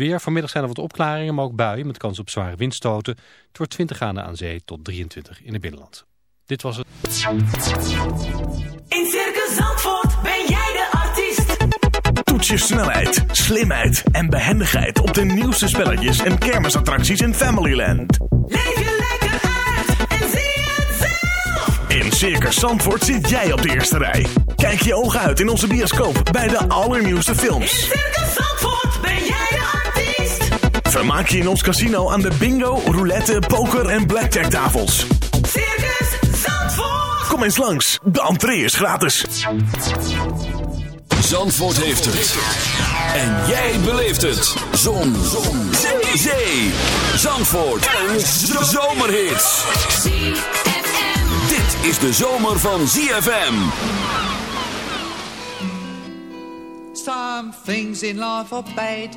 weer. Vanmiddag zijn er wat opklaringen, maar ook buien met kans op zware windstoten. Het wordt 20 graden aan zee tot 23 in het binnenland. Dit was het. In Circus Zandvoort ben jij de artiest. Toets je snelheid, slimheid en behendigheid op de nieuwste spelletjes en kermisattracties in Familyland. Leef je lekker uit en zie het zelf. In Circus Zandvoort zit jij op de eerste rij. Kijk je ogen uit in onze bioscoop bij de allernieuwste In films. Circus Vermaak je in ons casino aan de bingo, roulette, poker en blackjack tafels. Circus Zandvoort. Kom eens langs, de entree is gratis. Zandvoort heeft het. En jij beleeft het. Zon. Zon. Zee. Zee. Zandvoort. Een zomerhit. Dit is de zomer van ZFM. Some things in life are bad,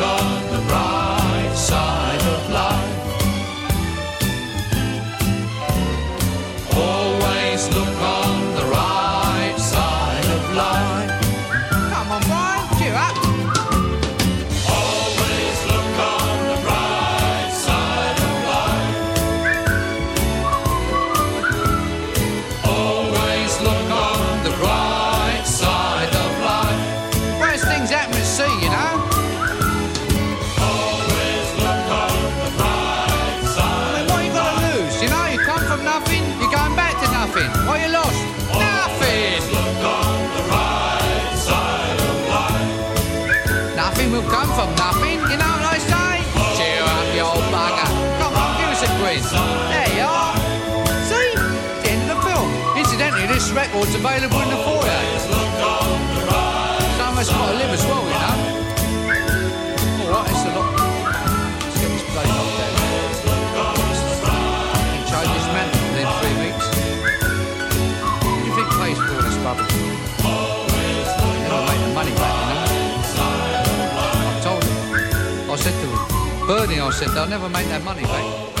grin. There you are. See? Of the film. Incidentally, this record's available in the foyer. Of us got to live as well, you know. All right, it's a lot. Let's get this place off there. Can change this man within three weeks. What do you think pays for this rubbish? Never make the money back, you know. I told him. I said to him, Bernie, I said, they'll never make that money back.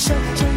手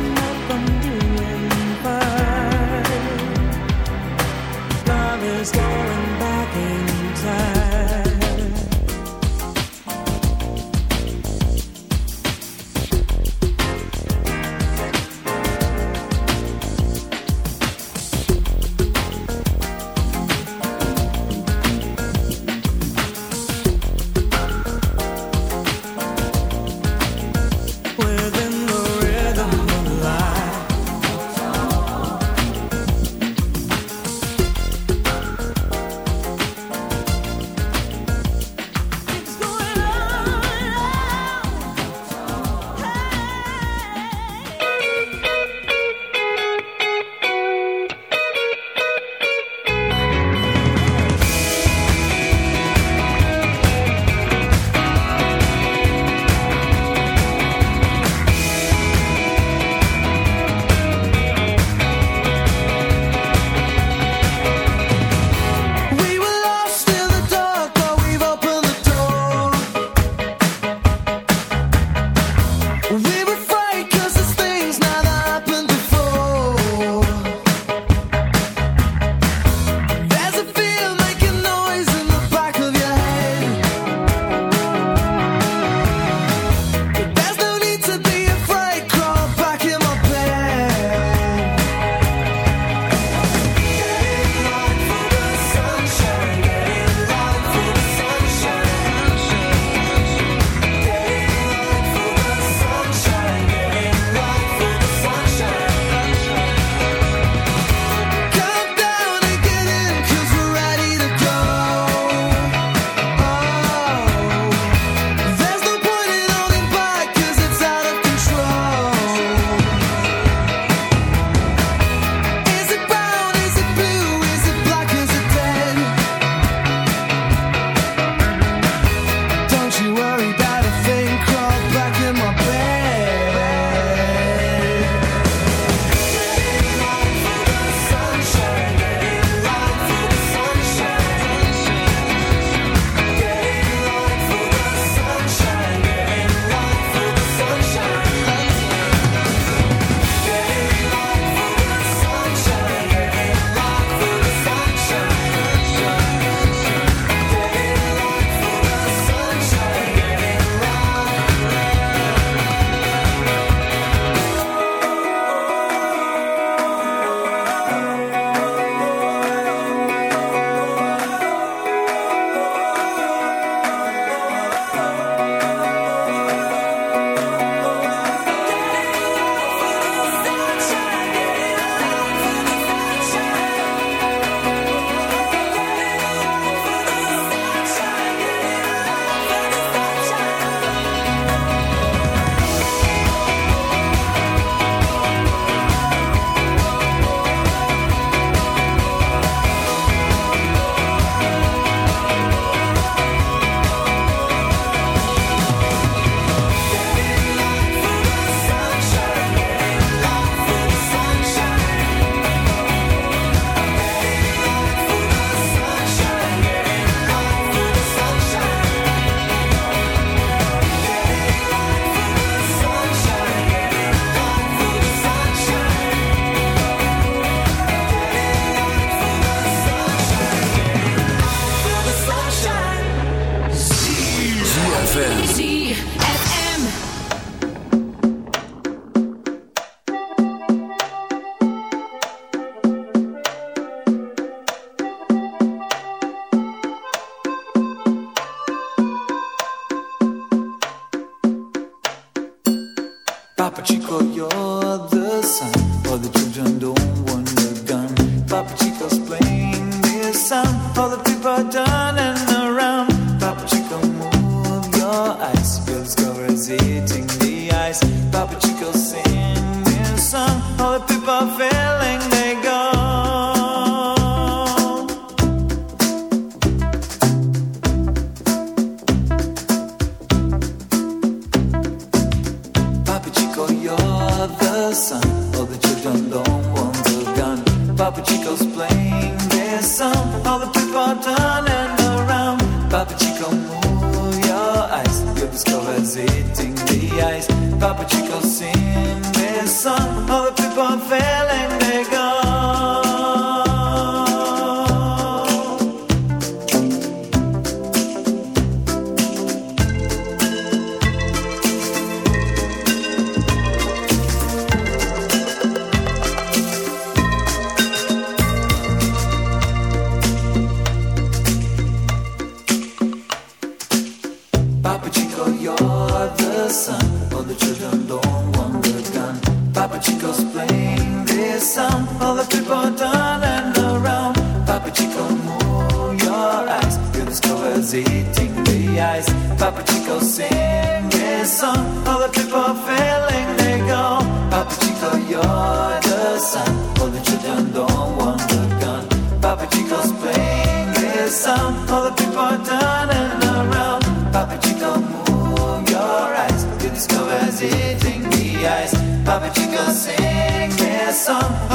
his covers eating the ice. Papa Chico sing his song. All the people failing, they go. Papa Chico, you're the sun. All the children don't want the gun. Papa Chico's playing his song. All the people are turning around. Papa Chico, move your eyes. You discover eating the ice. Papa Chico sing his song.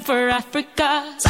For Africa.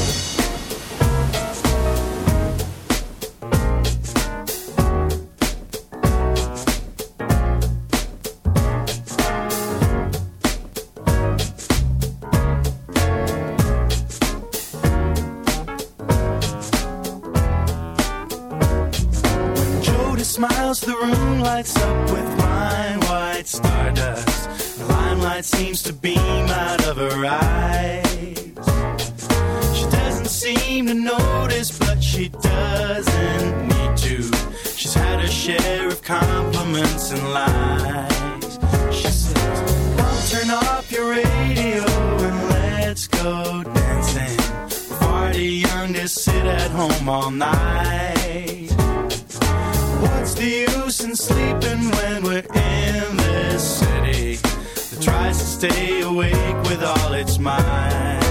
Seem to notice, but she doesn't need to. She's had her share of compliments and lies. She says, Mom, turn off your radio and let's go dancing. Far too young to sit at home all night. What's the use in sleeping when we're in this city that tries to stay awake with all its might?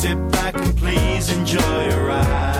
sit back and please enjoy a ride.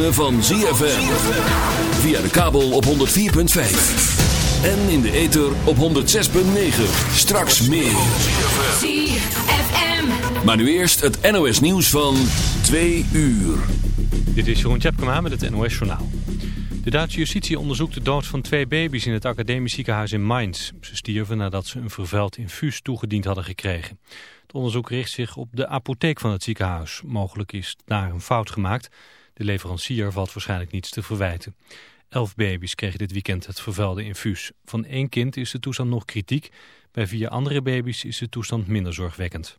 Ritme van ZFM. Via de kabel op 104.5. En in de ether op 106.9. Straks meer. ZFM. Maar nu eerst het NOS nieuws van 2 uur. Dit is Jeroen Tjepkema met het NOS Journaal. De Duitse justitie onderzoekt de dood van twee baby's in het academisch ziekenhuis in Mainz. Ze stierven nadat ze een vervuild infuus toegediend hadden gekregen. Het onderzoek richt zich op de apotheek van het ziekenhuis. Mogelijk is daar een fout gemaakt. De leverancier valt waarschijnlijk niets te verwijten. Elf baby's kregen dit weekend het vervuilde infuus. Van één kind is de toestand nog kritiek. Bij vier andere baby's is de toestand minder zorgwekkend.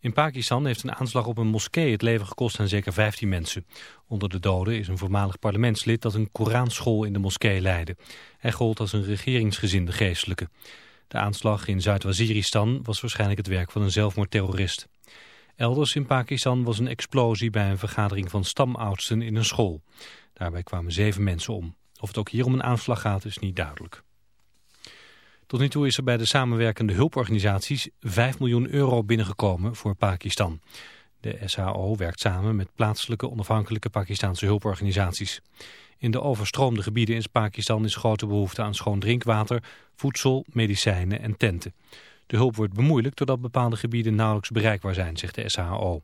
In Pakistan heeft een aanslag op een moskee het leven gekost aan zeker 15 mensen. Onder de doden is een voormalig parlementslid dat een Koranschool in de moskee leidde. Hij gold als een regeringsgezinde geestelijke. De aanslag in Zuid-Waziristan was waarschijnlijk het werk van een zelfmoordterrorist. Elders in Pakistan was een explosie bij een vergadering van stamoudsten in een school. Daarbij kwamen zeven mensen om. Of het ook hier om een aanslag gaat is niet duidelijk. Tot nu toe is er bij de samenwerkende hulporganisaties 5 miljoen euro binnengekomen voor Pakistan. De SHO werkt samen met plaatselijke onafhankelijke Pakistanse hulporganisaties. In de overstroomde gebieden in Pakistan is grote behoefte aan schoon drinkwater, voedsel, medicijnen en tenten. De hulp wordt bemoeilijkt doordat bepaalde gebieden nauwelijks bereikbaar zijn, zegt de SHO.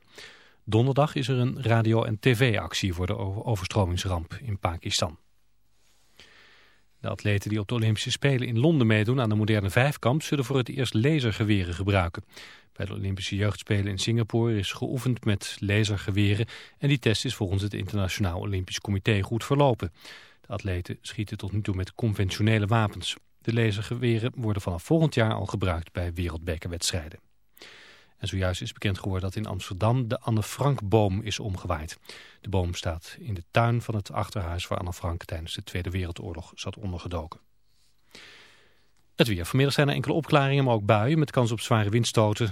Donderdag is er een radio- en tv-actie voor de overstromingsramp in Pakistan. De atleten die op de Olympische Spelen in Londen meedoen aan de moderne vijfkamp zullen voor het eerst lasergeweren gebruiken. Bij de Olympische Jeugdspelen in Singapore is geoefend met lasergeweren en die test is volgens het Internationaal Olympisch Comité goed verlopen. De atleten schieten tot nu toe met conventionele wapens. De lasergeweren worden vanaf volgend jaar al gebruikt bij wereldbekerwedstrijden. En zojuist is bekend geworden dat in Amsterdam de Anne Frank-boom is omgewaaid. De boom staat in de tuin van het achterhuis waar Anne Frank tijdens de Tweede Wereldoorlog zat ondergedoken. Het weer. Vanmiddag zijn er enkele opklaringen, maar ook buien met kans op zware windstoten.